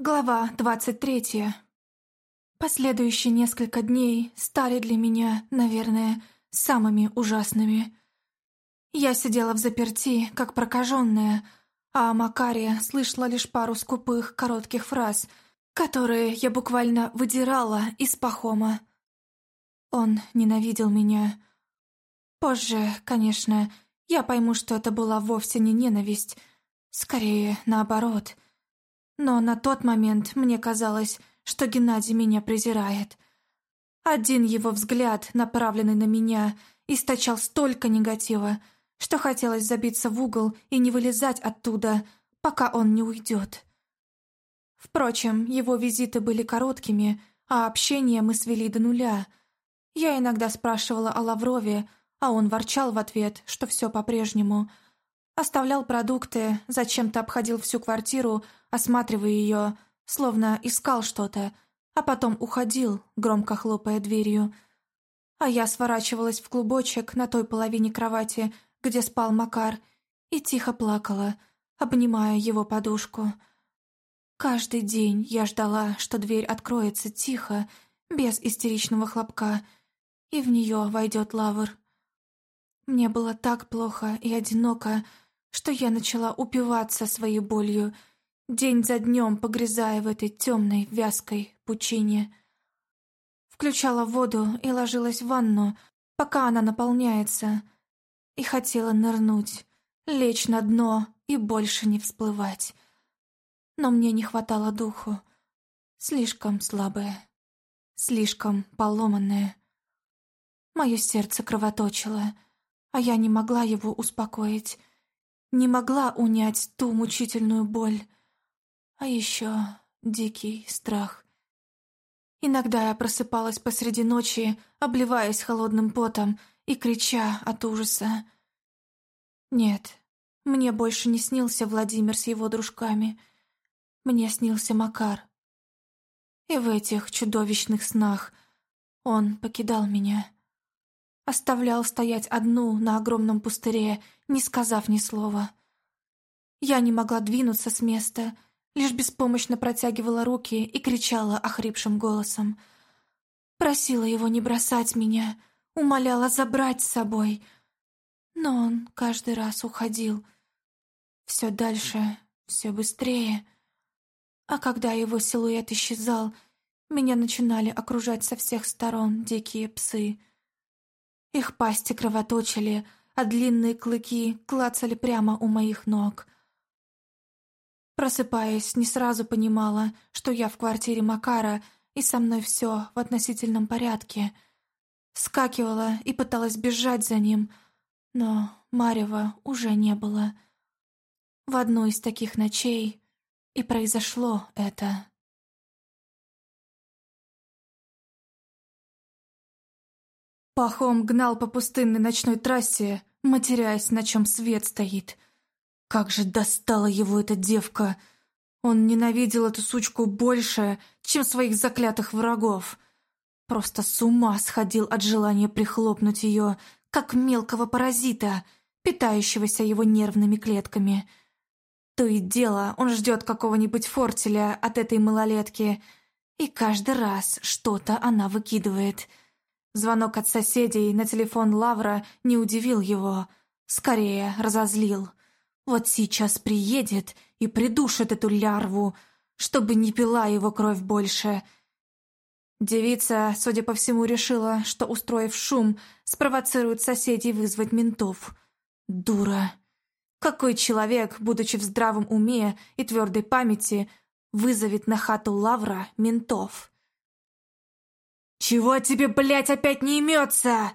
Глава двадцать третья. Последующие несколько дней стали для меня, наверное, самыми ужасными. Я сидела в заперти, как прокаженная, а о Макаре слышала лишь пару скупых, коротких фраз, которые я буквально выдирала из пахома. Он ненавидел меня. Позже, конечно, я пойму, что это была вовсе не ненависть, скорее наоборот — но на тот момент мне казалось, что Геннадий меня презирает. Один его взгляд, направленный на меня, источал столько негатива, что хотелось забиться в угол и не вылезать оттуда, пока он не уйдет. Впрочем, его визиты были короткими, а общение мы свели до нуля. Я иногда спрашивала о Лаврове, а он ворчал в ответ, что все по-прежнему — Оставлял продукты, зачем-то обходил всю квартиру, осматривая ее, словно искал что-то, а потом уходил, громко хлопая дверью. А я сворачивалась в клубочек на той половине кровати, где спал Макар, и тихо плакала, обнимая его подушку. Каждый день я ждала, что дверь откроется тихо, без истеричного хлопка, и в нее войдет лавр. Мне было так плохо и одиноко, что я начала упиваться своей болью, день за днем погрязая в этой темной, вязкой пучине. Включала воду и ложилась в ванну, пока она наполняется, и хотела нырнуть, лечь на дно и больше не всплывать. Но мне не хватало духу. Слишком слабое, слишком поломанное. Мое сердце кровоточило, а я не могла его успокоить не могла унять ту мучительную боль. А еще дикий страх. Иногда я просыпалась посреди ночи, обливаясь холодным потом и крича от ужаса. Нет, мне больше не снился Владимир с его дружками. Мне снился Макар. И в этих чудовищных снах он покидал меня оставлял стоять одну на огромном пустыре, не сказав ни слова. Я не могла двинуться с места, лишь беспомощно протягивала руки и кричала охрипшим голосом. Просила его не бросать меня, умоляла забрать с собой. Но он каждый раз уходил. Все дальше, все быстрее. А когда его силуэт исчезал, меня начинали окружать со всех сторон дикие псы — их пасти кровоточили, а длинные клыки клацали прямо у моих ног. Просыпаясь, не сразу понимала, что я в квартире Макара, и со мной все в относительном порядке. Скакивала и пыталась бежать за ним, но Марева уже не было. В одну из таких ночей и произошло это. Пахом гнал по пустынной ночной трассе, матерясь, на чем свет стоит. Как же достала его эта девка! Он ненавидел эту сучку больше, чем своих заклятых врагов. Просто с ума сходил от желания прихлопнуть ее, как мелкого паразита, питающегося его нервными клетками. То и дело он ждет какого-нибудь фортеля от этой малолетки, и каждый раз что-то она выкидывает — Звонок от соседей на телефон Лавра не удивил его, скорее разозлил. Вот сейчас приедет и придушит эту лярву, чтобы не пила его кровь больше. Девица, судя по всему, решила, что, устроив шум, спровоцирует соседей вызвать ментов. Дура. Какой человек, будучи в здравом уме и твердой памяти, вызовет на хату Лавра ментов? «Чего тебе, блядь, опять не имется?»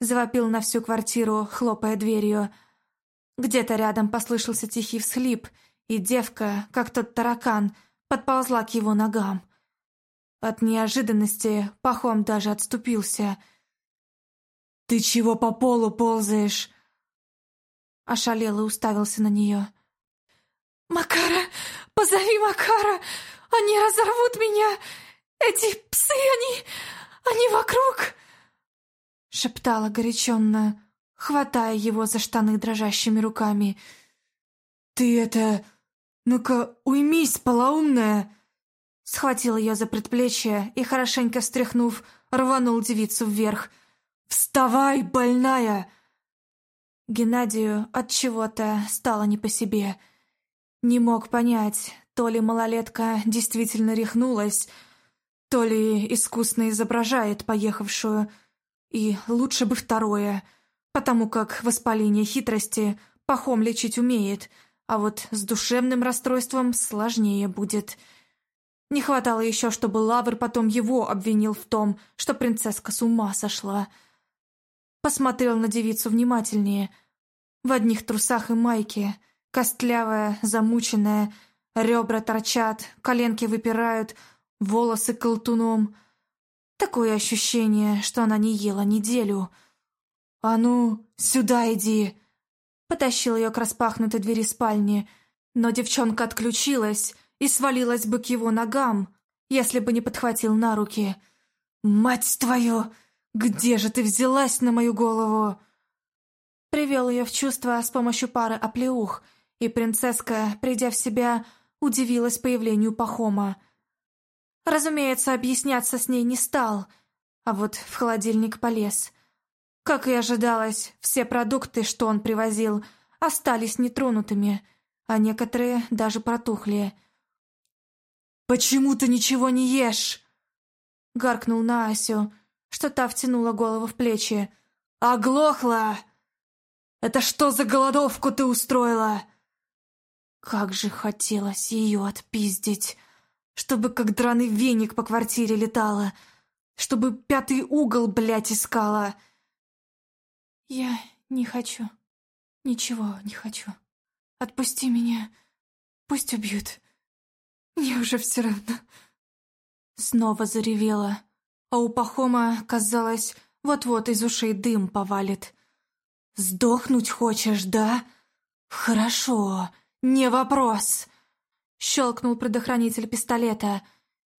Завопил на всю квартиру, хлопая дверью. Где-то рядом послышался тихий всхлип, и девка, как тот таракан, подползла к его ногам. От неожиданности Пахом даже отступился. «Ты чего по полу ползаешь?» Ошалело уставился на нее. «Макара! Позови Макара! Они разорвут меня! Эти псы, они... они вокруг!» Шептала горяченно, хватая его за штаны дрожащими руками. «Ты это... «Ну-ка, уймись, полоумная!» Схватил ее за предплечье и, хорошенько встряхнув, рванул девицу вверх. «Вставай, больная!» Геннадию от чего-то стало не по себе. Не мог понять, то ли малолетка действительно рехнулась, то ли искусно изображает поехавшую, и лучше бы второе, потому как воспаление хитрости пахом лечить умеет, а вот с душевным расстройством сложнее будет. Не хватало еще, чтобы Лавр потом его обвинил в том, что принцесска с ума сошла. Посмотрел на девицу внимательнее. В одних трусах и майке, костлявая, замученная, ребра торчат, коленки выпирают — волосы колтуном. Такое ощущение, что она не ела неделю. «А ну, сюда иди!» Потащил ее к распахнутой двери спальни, но девчонка отключилась и свалилась бы к его ногам, если бы не подхватил на руки. «Мать твою! Где же ты взялась на мою голову?» Привел ее в чувство с помощью пары оплеух, и принцесска, придя в себя, удивилась появлению Пахома — Разумеется, объясняться с ней не стал, а вот в холодильник полез. Как и ожидалось, все продукты, что он привозил, остались нетронутыми, а некоторые даже протухли. «Почему ты ничего не ешь?» Гаркнул на Асю, что та втянула голову в плечи. «Оглохла! Это что за голодовку ты устроила?» Как же хотелось ее отпиздить чтобы как драный веник по квартире летала, чтобы пятый угол, блядь, искала. Я не хочу. Ничего не хочу. Отпусти меня. Пусть убьют. Мне уже все равно. Снова заревела, а у Пахома, казалось, вот-вот из ушей дым повалит. «Сдохнуть хочешь, да? Хорошо, не вопрос!» Щелкнул предохранитель пистолета,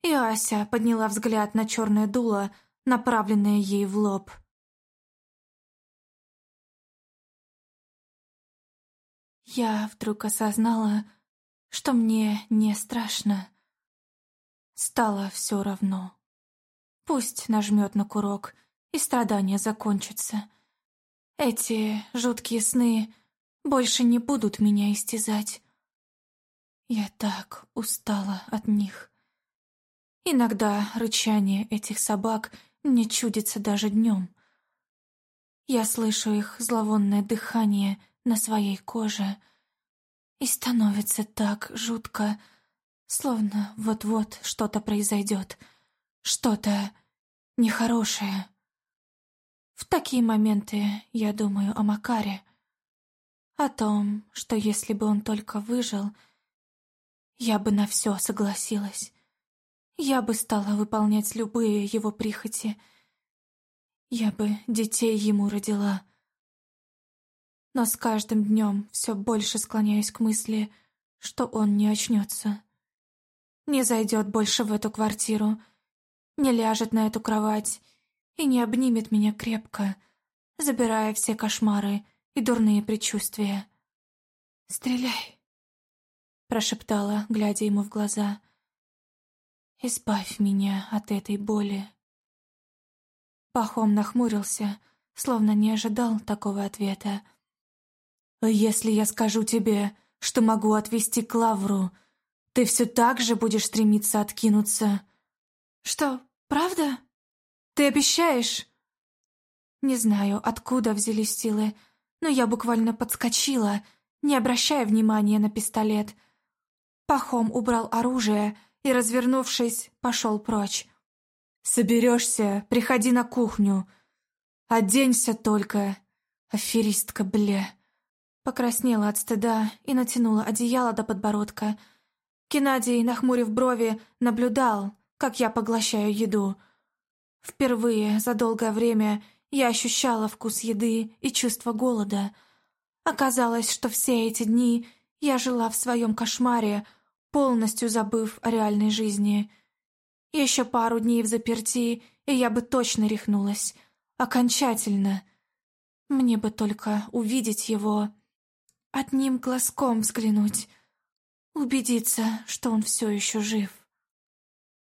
и Ася подняла взгляд на черное дуло, направленное ей в лоб. Я вдруг осознала, что мне не страшно. Стало все равно. Пусть нажмет на курок, и страдания закончатся. Эти жуткие сны больше не будут меня истязать. Я так устала от них. Иногда рычание этих собак мне чудится даже днем. Я слышу их зловонное дыхание на своей коже, и становится так жутко, словно вот-вот что-то произойдет, что-то нехорошее. В такие моменты я думаю о Макаре, о том, что если бы он только выжил — я бы на все согласилась. Я бы стала выполнять любые его прихоти. Я бы детей ему родила. Но с каждым днем все больше склоняюсь к мысли, что он не очнется. Не зайдет больше в эту квартиру, не ляжет на эту кровать и не обнимет меня крепко, забирая все кошмары и дурные предчувствия. «Стреляй!» Прошептала, глядя ему в глаза. «Избавь меня от этой боли». Пахом нахмурился, словно не ожидал такого ответа. «Если я скажу тебе, что могу отвести к Лавру, ты все так же будешь стремиться откинуться?» «Что, правда? Ты обещаешь?» Не знаю, откуда взялись силы, но я буквально подскочила, не обращая внимания на пистолет — Пахом убрал оружие и, развернувшись, пошел прочь. «Соберешься, приходи на кухню. Оденься только, аферистка, бля». Покраснела от стыда и натянула одеяло до подбородка. Геннадий, нахмурив брови, наблюдал, как я поглощаю еду. Впервые за долгое время я ощущала вкус еды и чувство голода. Оказалось, что все эти дни я жила в своем кошмаре, полностью забыв о реальной жизни. Еще пару дней в заперти, и я бы точно рехнулась. Окончательно. Мне бы только увидеть его, одним глазком взглянуть. убедиться, что он все еще жив.